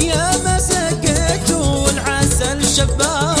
يا مسكت والعسل شباب.